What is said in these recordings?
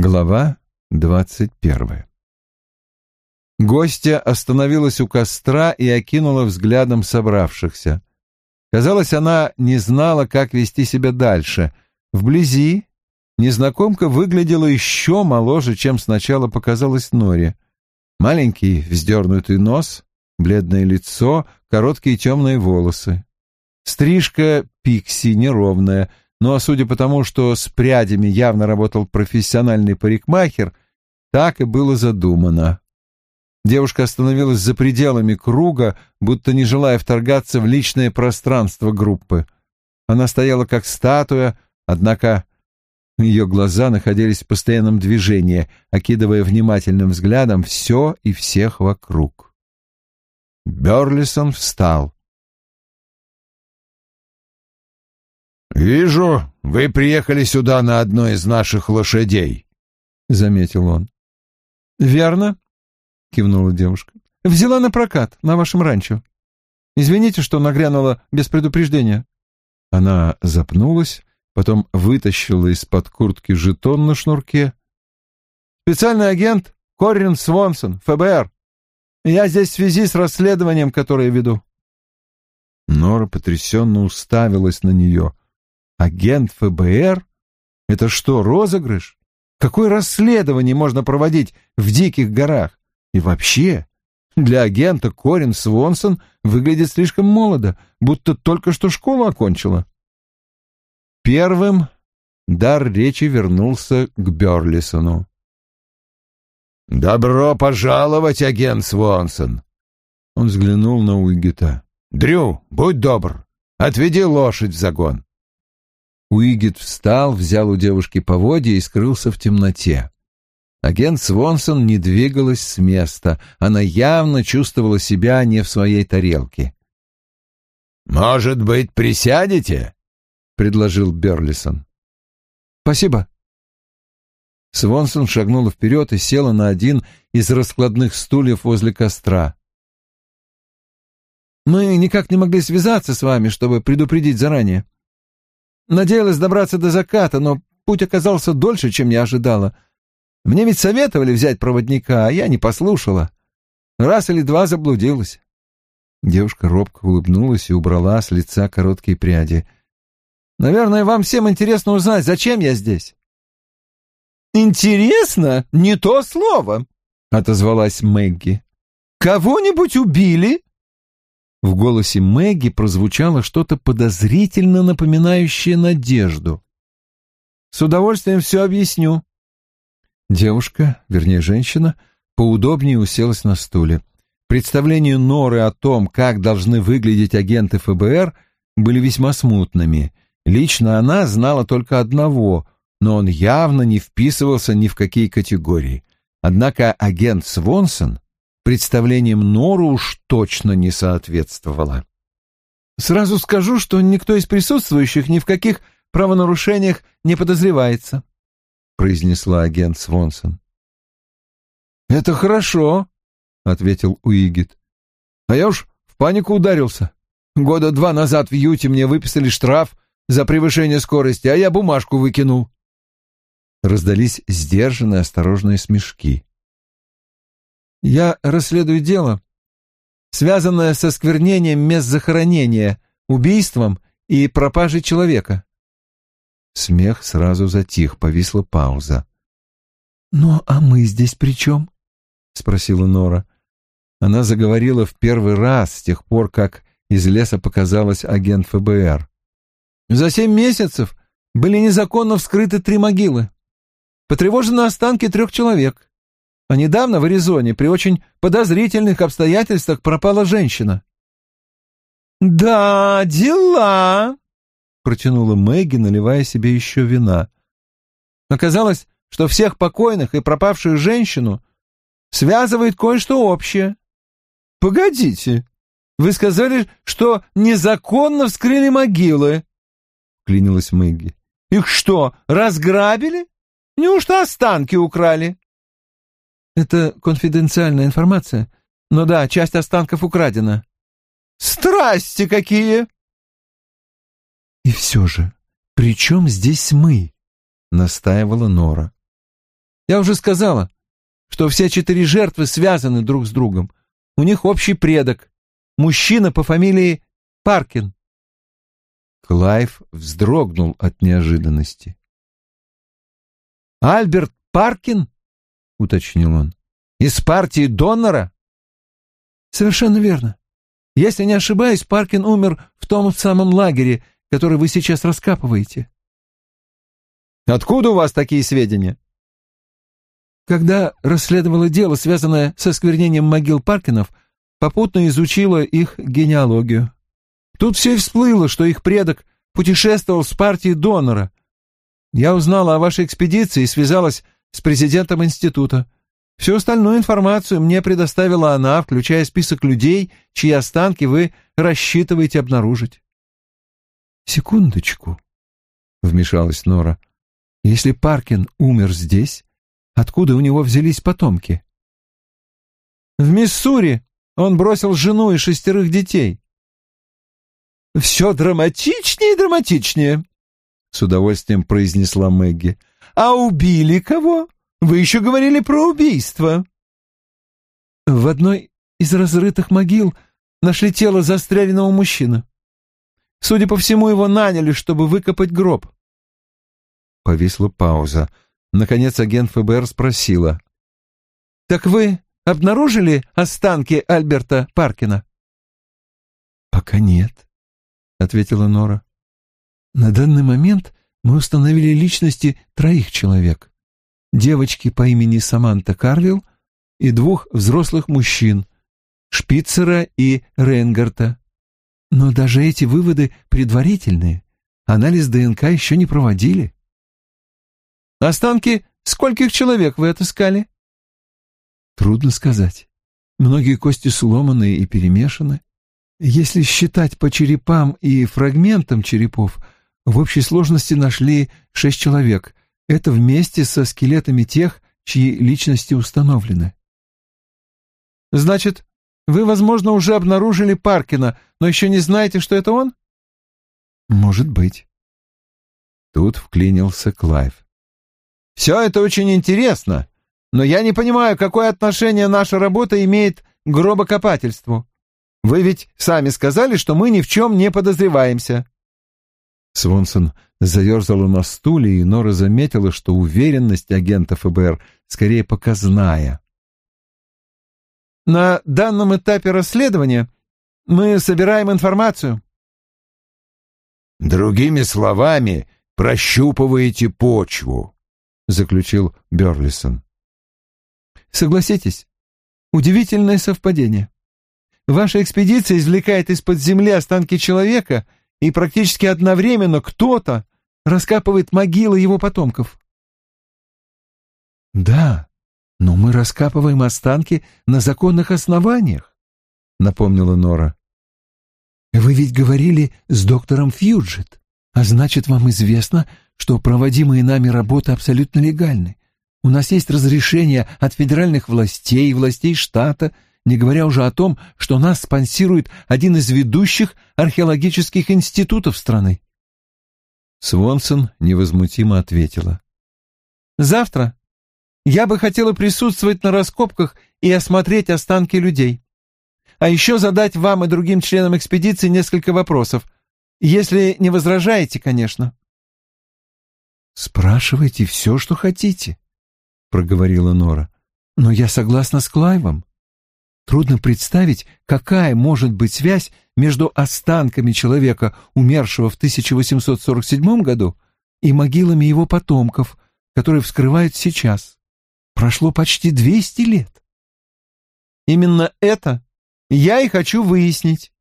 Глава двадцать первая Гостья остановилась у костра и окинула взглядом собравшихся. Казалось, она не знала, как вести себя дальше. Вблизи незнакомка выглядела еще моложе, чем сначала показалось Норе. Маленький вздернутый нос, бледное лицо, короткие темные волосы. Стрижка пикси неровная, но, судя по тому, что с прядями явно работал профессиональный парикмахер, так и было задумано. Девушка остановилась за пределами круга, будто не желая вторгаться в личное пространство группы. Она стояла как статуя, однако ее глаза находились в постоянном движении, окидывая внимательным взглядом все и всех вокруг. Берлисон встал. «Вижу, вы приехали сюда на одной из наших лошадей», — заметил он. «Верно», — кивнула девушка. «Взяла на прокат на вашем ранчо. Извините, что нагрянула без предупреждения». Она запнулась, потом вытащила из-под куртки жетон на шнурке. «Специальный агент Коррин Свонсон, ФБР. Я здесь в связи с расследованием, которое веду». Нора потрясенно уставилась на нее. «Агент ФБР? Это что, розыгрыш? Какое расследование можно проводить в диких горах? И вообще, для агента Корин Свонсон выглядит слишком молодо, будто только что школу окончила. Первым дар речи вернулся к Берлисону. «Добро пожаловать, агент Свонсон!» Он взглянул на Уигета. «Дрю, будь добр, отведи лошадь в загон». Уигет встал, взял у девушки поводья и скрылся в темноте. Агент Свонсон не двигалась с места, она явно чувствовала себя не в своей тарелке. «Может быть, присядете?» — предложил Берлисон. «Спасибо». Свонсон шагнула вперед и села на один из раскладных стульев возле костра. «Мы никак не могли связаться с вами, чтобы предупредить заранее. Надеялась добраться до заката, но путь оказался дольше, чем я ожидала». Мне ведь советовали взять проводника, а я не послушала. Раз или два заблудилась. Девушка робко улыбнулась и убрала с лица короткие пряди. «Наверное, вам всем интересно узнать, зачем я здесь?» «Интересно? Не то слово!» — отозвалась Мэгги. «Кого-нибудь убили?» В голосе Мэгги прозвучало что-то подозрительно напоминающее надежду. «С удовольствием все объясню», Девушка, вернее женщина, поудобнее уселась на стуле. Представления Норы о том, как должны выглядеть агенты ФБР, были весьма смутными. Лично она знала только одного, но он явно не вписывался ни в какие категории. Однако агент Свонсон представлениям Нору уж точно не соответствовала. «Сразу скажу, что никто из присутствующих ни в каких правонарушениях не подозревается», произнесла агент Свонсон. «Это хорошо», — ответил Уигит. «А я уж в панику ударился. Года два назад в Юте мне выписали штраф за превышение скорости, а я бумажку выкинул». Раздались сдержанные осторожные смешки. «Я расследую дело, связанное со сквернением мест захоронения, убийством и пропажей человека. Смех сразу затих, повисла пауза. «Ну, а мы здесь при чем?» — спросила Нора. Она заговорила в первый раз с тех пор, как из леса показалась агент ФБР. «За семь месяцев были незаконно вскрыты три могилы. Потревожены останки трех человек. А недавно в Аризоне при очень подозрительных обстоятельствах пропала женщина». «Да, дела!» протянула Мэгги, наливая себе еще вина. Оказалось, что всех покойных и пропавшую женщину связывает кое-что общее. «Погодите, вы сказали, что незаконно вскрыли могилы?» — клянилась Мэгги. «Их что, разграбили? Неужто останки украли?» «Это конфиденциальная информация. Но да, часть останков украдена». «Страсти какие!» «И все же, при чем здесь мы?» — настаивала Нора. Я уже сказала, что все четыре жертвы связаны друг с другом. У них общий предок. Мужчина по фамилии Паркин. Клайв вздрогнул от неожиданности. «Альберт Паркин?» — уточнил он. «Из партии Доннера?» «Совершенно верно. Если не ошибаюсь, Паркин умер в том самом лагере, который вы сейчас раскапываете». «Откуда у вас такие сведения?» Когда расследовала дело, связанное со сквернением могил Паркинов, попутно изучила их генеалогию. Тут все всплыло, что их предок путешествовал с партией донора. Я узнала о вашей экспедиции и связалась с президентом института. Всю остальную информацию мне предоставила она, включая список людей, чьи останки вы рассчитываете обнаружить. «Секундочку», — вмешалась Нора. «Если Паркин умер здесь, Откуда у него взялись потомки? В Миссури он бросил жену и шестерых детей. «Все драматичнее и драматичнее», — с удовольствием произнесла Мэгги. «А убили кого? Вы еще говорили про убийство». В одной из разрытых могил нашли тело застреленного мужчины. Судя по всему, его наняли, чтобы выкопать гроб. Повисла пауза. Наконец агент ФБР спросила. «Так вы обнаружили останки Альберта Паркина?» «Пока нет», — ответила Нора. «На данный момент мы установили личности троих человек. Девочки по имени Саманта Карвилл и двух взрослых мужчин, Шпицера и Рейнгарта. Но даже эти выводы предварительные. Анализ ДНК еще не проводили. Останки скольких человек вы отыскали? Трудно сказать. Многие кости сломаны и перемешаны. Если считать по черепам и фрагментам черепов, в общей сложности нашли шесть человек. Это вместе со скелетами тех, чьи личности установлены. Значит, вы, возможно, уже обнаружили Паркина, но еще не знаете, что это он? Может быть. Тут вклинился Клайв. Все это очень интересно, но я не понимаю, какое отношение наша работа имеет к гробокопательству. Вы ведь сами сказали, что мы ни в чем не подозреваемся». Свонсон заерзала на стуле, и Нора заметила, что уверенность агента ФБР скорее показная. «На данном этапе расследования мы собираем информацию». «Другими словами, прощупываете почву», заключил Берлисон. Согласитесь, удивительное совпадение. Ваша экспедиция извлекает из-под земли останки человека, и практически одновременно кто-то раскапывает могилы его потомков. Да, но мы раскапываем останки на законных основаниях, напомнила Нора. Вы ведь говорили с доктором Фьюджет, а значит, вам известно, что проводимые нами работы абсолютно легальны. У нас есть разрешение от федеральных властей и властей штата, не говоря уже о том, что нас спонсирует один из ведущих археологических институтов страны. Свонсон невозмутимо ответила. «Завтра я бы хотела присутствовать на раскопках и осмотреть останки людей. А еще задать вам и другим членам экспедиции несколько вопросов, если не возражаете, конечно». «Спрашивайте все, что хотите», — проговорила Нора. «Но я согласна с Клайвом. Трудно представить, какая может быть связь между останками человека, умершего в 1847 году, и могилами его потомков, которые вскрывают сейчас. Прошло почти 200 лет. Именно это я и хочу выяснить.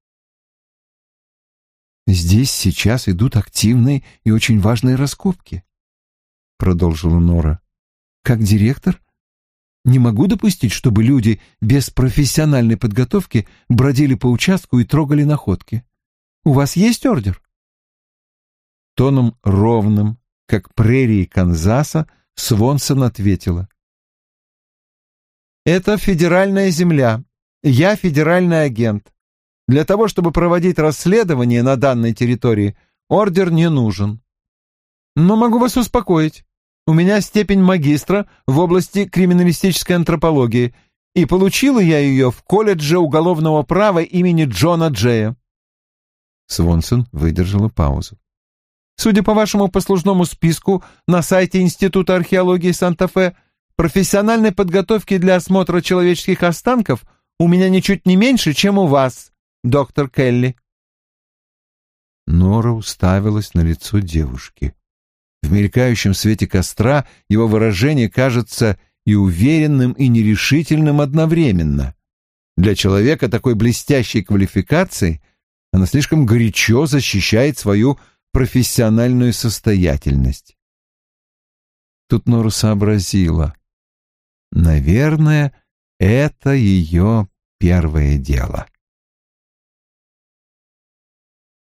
Здесь сейчас идут активные и очень важные раскопки. — продолжила Нора. «Как директор не могу допустить, чтобы люди без профессиональной подготовки бродили по участку и трогали находки. У вас есть ордер?» Тоном ровным, как прерии Канзаса, Свонсон ответила. «Это федеральная земля. Я федеральный агент. Для того, чтобы проводить расследование на данной территории, ордер не нужен. Но могу вас успокоить. У меня степень магистра в области криминалистической антропологии, и получила я ее в колледже уголовного права имени Джона Джея. Свонсон выдержала паузу. Судя по вашему послужному списку на сайте Института археологии Санта-Фе, профессиональной подготовки для осмотра человеческих останков у меня ничуть не меньше, чем у вас, доктор Келли. Нора уставилась на лицо девушки. В мелькающем свете костра его выражение кажется и уверенным, и нерешительным одновременно. Для человека такой блестящей квалификации она слишком горячо защищает свою профессиональную состоятельность. Тут Нора сообразила. Наверное, это ее первое дело.